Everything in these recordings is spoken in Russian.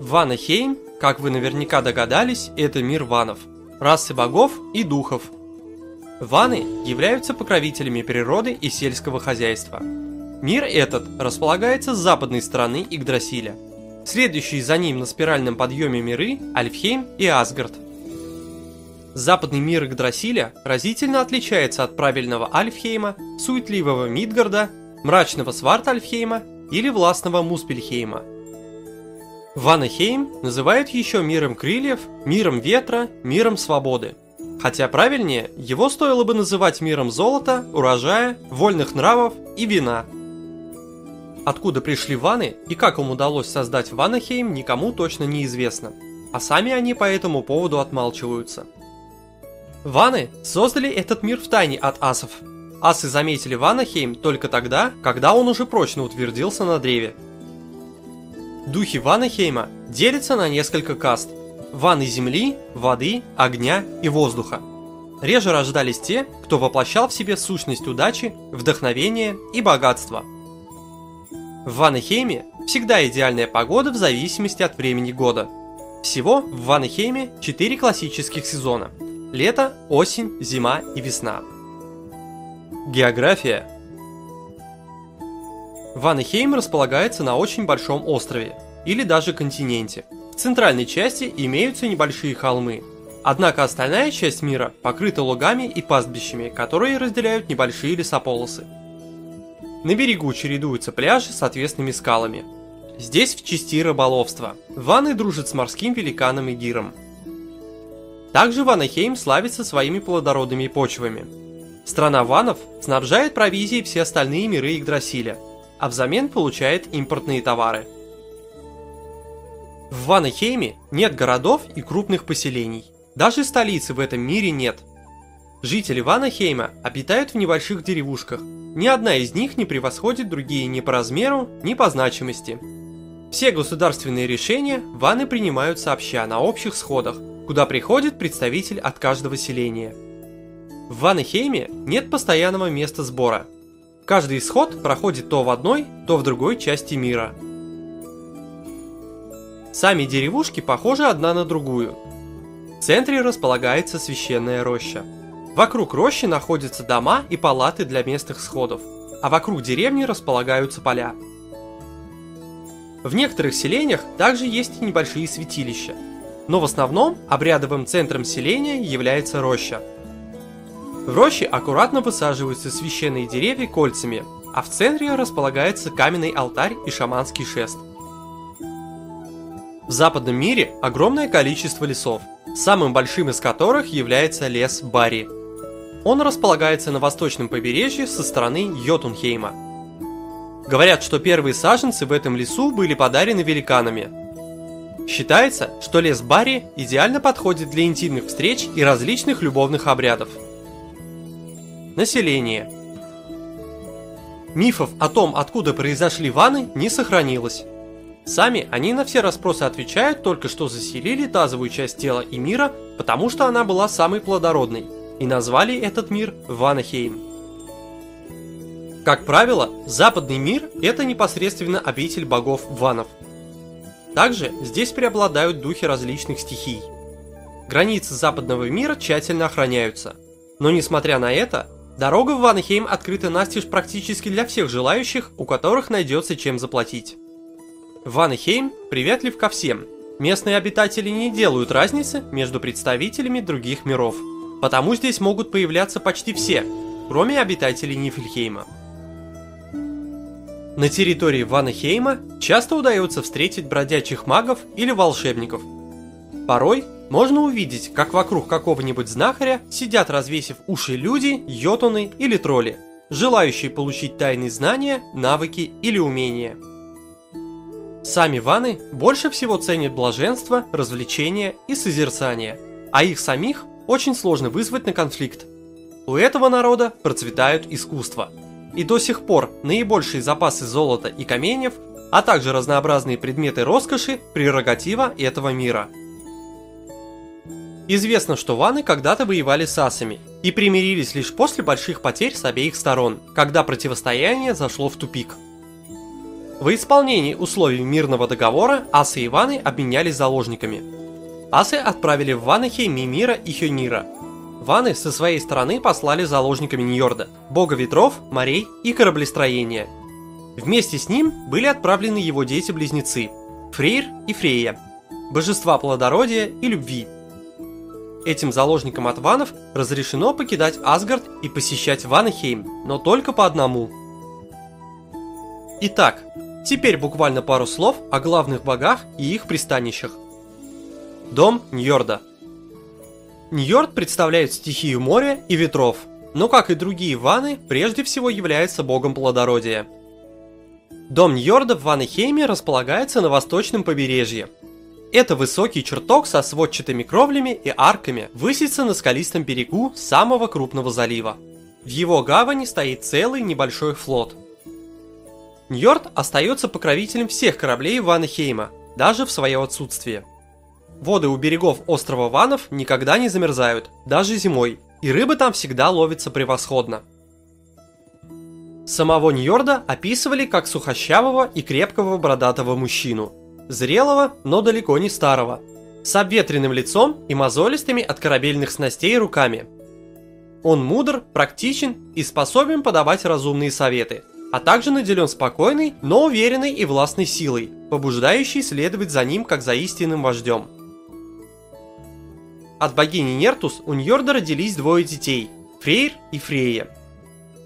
Ванахейм, как вы наверняка догадались, это мир ванов, расы богов и духов. Ваны являются покровителями природы и сельского хозяйства. Мир этот располагается с западной стороны Игдрасиля. Следующие за ним на спиральном подъеме миры – Альфхейм и Асгард. Западный мир Игдрасиля разительно отличается от правильного Альфхейма, суетливого Мидгарда, мрачного Свартальфхейма или властного Муспельхейма – Ванахейм называют еще миром крыльев, миром ветра, миром свободы. Хотя правильнее, его стоило бы называть миром золота, урожая, вольных нравов и вина. Откуда пришли ваны и как им удалось создать Ванахейм, никому точно не известно, а сами они по этому поводу отмалчиваются. Ваны создали этот мир в тайне от асов. Асы заметили Ванахейм только тогда, когда он уже прочно утвердился на древе – Духи Ванахейма делятся на несколько каст. Ваны земли, воды, огня и воздуха. Реже рождались те, кто воплощал в себе сущность удачи, вдохновения и богатства. В Ванахейме всегда идеальная погода в зависимости от времени года. Всего в Ванахейме 4 классических сезона – лето, осень, зима и весна. География Ваннехейм располагается на очень большом острове, или даже континенте. В центральной части имеются небольшие холмы, однако остальная часть мира покрыта лугами и пастбищами, которые разделяют небольшие лесополосы. На берегу чередуются пляжи с отвесными скалами. Здесь в части рыболовства. Ванны дружат с морским великаном и гиром. Также Ванахейм славится своими плодородными почвами. Страна ванов снабжает провизией все остальные миры Игдрасиля – а взамен получает импортные товары. В Ванахейме нет городов и крупных поселений. Даже столицы в этом мире нет. Жители Ванахейма обитают в небольших деревушках. Ни одна из них не превосходит другие ни по размеру, ни по значимости. Все государственные решения ваны принимают сообща на общих сходах, куда приходит представитель от каждого селения. В Ванахейме нет постоянного места сбора – Каждый исход проходит то в одной, то в другой части мира. Сами деревушки похожи одна на другую. В центре располагается священная роща. Вокруг рощи находятся дома и палаты для местных сходов, а вокруг деревни располагаются поля. В некоторых селениях также есть небольшие святилища, но в основном обрядовым центром селения является роща – в роще аккуратно высаживаются священные деревья кольцами, а в центре располагается каменный алтарь и шаманский шест. В западном мире огромное количество лесов, самым большим из которых является лес Барри. Он располагается на восточном побережье со стороны Йотунхейма. Говорят, что первые саженцы в этом лесу были подарены великанами. Считается, что лес Барри идеально подходит для интимных встреч и различных любовных обрядов. Население. Мифов о том, откуда произошли ваны, не сохранилось. Сами они на все расспросы отвечают только что заселили тазовую часть тела и мира, потому что она была самой плодородной, и назвали этот мир Ванахейм. Как правило, западный мир – это непосредственно обитель богов ванов. Также здесь преобладают духи различных стихий. Границы западного мира тщательно охраняются. Но несмотря на это, Дорога в Ванхейм открыта настежь практически для всех желающих, у которых найдется чем заплатить. Ванхейм приветлив ко всем. Местные обитатели не делают разницы между представителями других миров, потому здесь могут появляться почти все, кроме обитателей Нифльхейма. На территории Ванахейма часто удается встретить бродячих магов или волшебников. Порой можно увидеть, как вокруг какого-нибудь знахаря сидят развесив уши люди, йотуны или тролли, желающие получить тайные знания, навыки или умения. Сами ваны больше всего ценят блаженство, развлечение и созерцание, а их самих очень сложно вызвать на конфликт. У этого народа процветают искусства. И до сих пор наибольшие запасы золота и каменьев, а также разнообразные предметы роскоши – прерогатива этого мира – Известно, что ваны когда-то воевали с асами и примирились лишь после больших потерь с обеих сторон, когда противостояние зашло в тупик. Во исполнении условий мирного договора асы и ваны обменялись заложниками. Асы отправили в Ванахейм Мимира и Хёнира. Ваны со своей стороны послали заложниками Ньорда, бога ветров, морей и кораблестроения. Вместе с ним были отправлены его дети-близнецы – Фрейр и Фрея, божества плодородия и любви. Этим заложникам от ванов разрешено покидать Асгард и посещать Ванахейм, но только по одному. Итак, Теперь буквально пару слов о главных богах и их пристанищах. Дом Ньорда. Ньорд представляет стихию моря и ветров, но как и другие ваны, прежде всего является богом плодородия. Дом Ньорда в Ванехейме располагается на восточном побережье. Это высокий чертог со сводчатыми кровлями и арками высится на скалистом берегу самого крупного залива. В его гавани стоит целый небольшой флот – Ньорд остается покровителем всех кораблей Ванахейма, даже в свое отсутствие. Воды у берегов острова Ванов никогда не замерзают, даже зимой, и рыбы там всегда ловятся превосходно. Самого Ньорда описывали как сухощавого и крепкого бородатого мужчину. Зрелого, но далеко не старого. С обветренным лицом и мозолистыми от корабельных снастей руками. Он мудр, практичен и способен подавать разумные советы, а также наделен спокойной, но уверенной и властной силой, побуждающей следовать за ним как за истинным вождем. От богини Нертус у Ньорда родились двое детей – Фрейр и Фрея.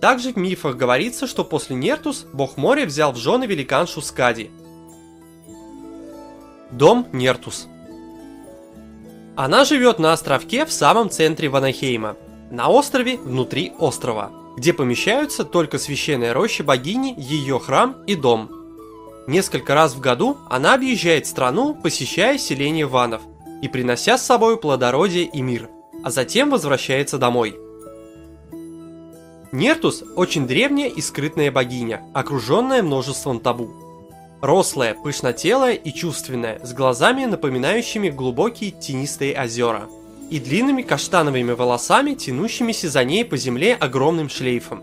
Также в мифах говорится, что после Нертус бог моря взял в жены великаншу Скади. Дом Нертус Она живет на островке в самом центре Ванахейма, на острове внутри острова – где помещаются только священная роща богини, ее храм и дом. Несколько раз в году она объезжает страну, посещая селение ванов и принося с собой плодородие и мир, а затем возвращается домой. Нертус очень древняя и скрытная богиня, окруженная множеством табу. Рослая, пышнотелая и чувственная, с глазами, напоминающими глубокие тенистые озера – и длинными каштановыми волосами, тянущимися за ней по земле огромным шлейфом.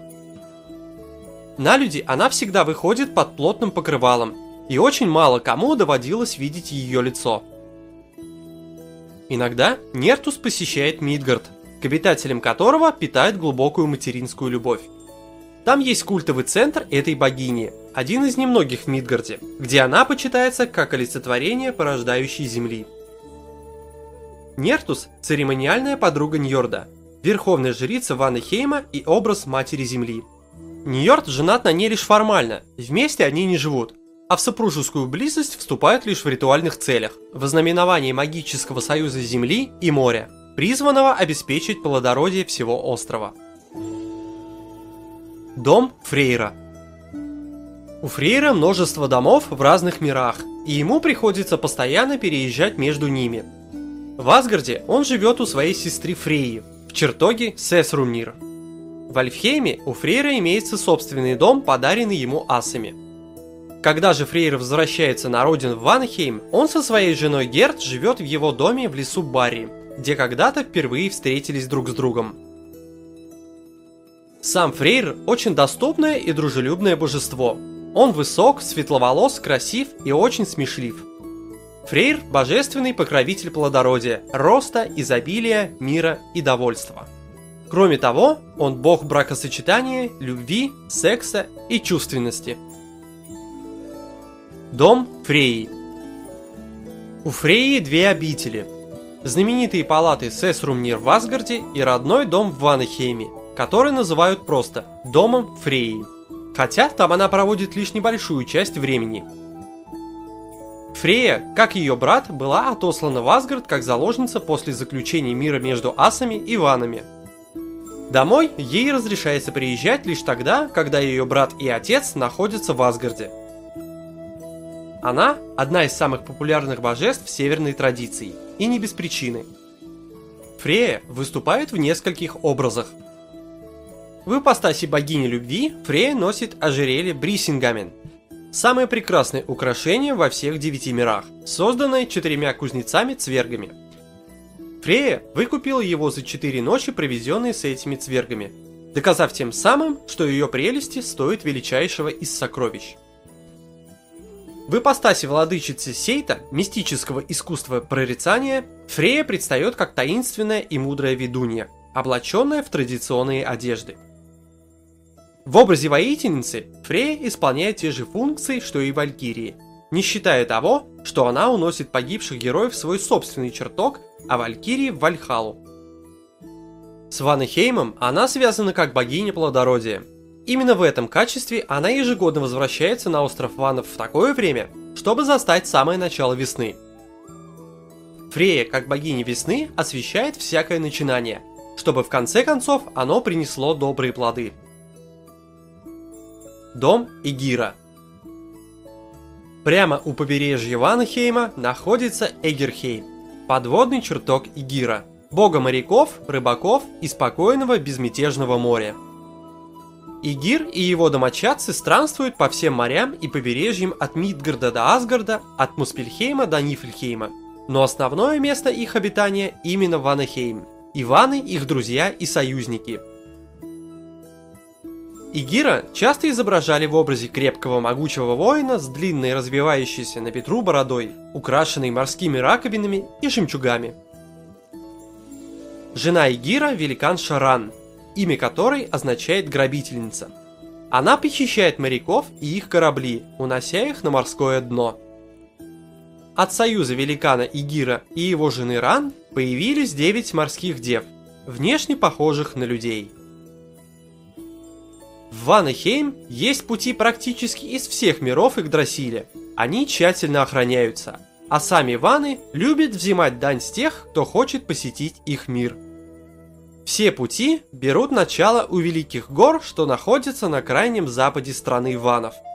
На люди она всегда выходит под плотным покрывалом, и очень мало кому доводилось видеть ее лицо. Иногда Нертус посещает Мидгард, к обитателям которого питает глубокую материнскую любовь. Там есть культовый центр этой богини, один из немногих в Мидгарде, где она почитается как олицетворение порождающей земли. Нертус – церемониальная подруга Ньорда, верховная жрица Ваны Хейма и образ Матери Земли. Ньорд женат на ней лишь формально, вместе они не живут, а в супружескую близость вступают лишь в ритуальных целях, в ознаменовании магического союза Земли и моря, призванного обеспечить плодородие всего острова. Дом Фрейра У Фрейра множество домов в разных мирах, и ему приходится постоянно переезжать между ними – в Асгарде он живет у своей сестры Фрейи, в чертоге Сесрумнир. В Альфхейме у Фрейра имеется собственный дом, подаренный ему асами. Когда же Фрейр возвращается на родину в Ванхейм, он со своей женой Герт живет в его доме в лесу Барри, где когда-то впервые встретились друг с другом. Сам Фрейр очень доступное и дружелюбное божество. Он высок, светловолос, красив и очень смешлив. Фрейр – божественный покровитель плодородия, роста, изобилия, мира и довольства. Кроме того, он бог бракосочетания, любви, секса и чувственности. Дом Фреи У Фреи две обители. Знаменитые палаты Сесрумнир в Асгарде и родной дом в Ванахейме, который называют просто Домом Фреи. Хотя там она проводит лишь небольшую часть времени – Фрея, как ее брат, была отослана в Асгард как заложница после заключения мира между асами и ванами. Домой ей разрешается приезжать лишь тогда, когда ее брат и отец находятся в Асгарде. Она – одна из самых популярных божеств северной традиции, и не без причины. Фрея выступает в нескольких образах. В ипостаси богини любви Фрея носит ожерелье Брисингамен – Самое прекрасное украшение во всех девяти мирах, созданное четырьмя кузнецами-цвергами. Фрея выкупила его за четыре ночи, проведенные с этими цвергами, доказав тем самым, что ее прелести стоят величайшего из сокровищ. В ипостаси владычицы Сейта, мистического искусства прорицания, Фрея предстает как таинственная и мудрая ведунья, облаченная в традиционные одежды. В образе воительницы Фрея исполняет те же функции, что и Валькирии, не считая того, что она уносит погибших героев в свой собственный чертог, а Валькирии в Вальхалу. С Ванахеймом она связана как богиня плодородия. Именно в этом качестве она ежегодно возвращается на остров Ванов в такое время, чтобы застать самое начало весны. Фрея, как богиня весны, освещает всякое начинание, чтобы в конце концов оно принесло добрые плоды. Дом Игира Прямо у побережья Ванхейма находится Эгерхейм, подводный чертог Игира – бога моряков, рыбаков и спокойного безмятежного моря. Игир и его домочадцы странствуют по всем морям и побережьям от Мидгарда до Асгарда, от Муспельхейма до Нифльхейма. Но основное место их обитания именно Ванахейм. И Ваны их друзья и союзники. Игира часто изображали в образе крепкого могучего воина с длинной развивающейся на ветру бородой, украшенной морскими раковинами и жемчугами – Жена Игира – великан Шаран, имя которой означает «грабительница». Она похищает моряков и их корабли, унося их на морское дно. От союза великана Игира и его жены Ран появились 9 морских дев, внешне похожих на людей. В Ванахейм есть пути практически из всех миров Игдрасиля. Они тщательно охраняются, а сами ваны любят взимать дань с тех, кто хочет посетить их мир – все пути берут начало у Великих гор, что находятся на крайнем западе страны Ванов –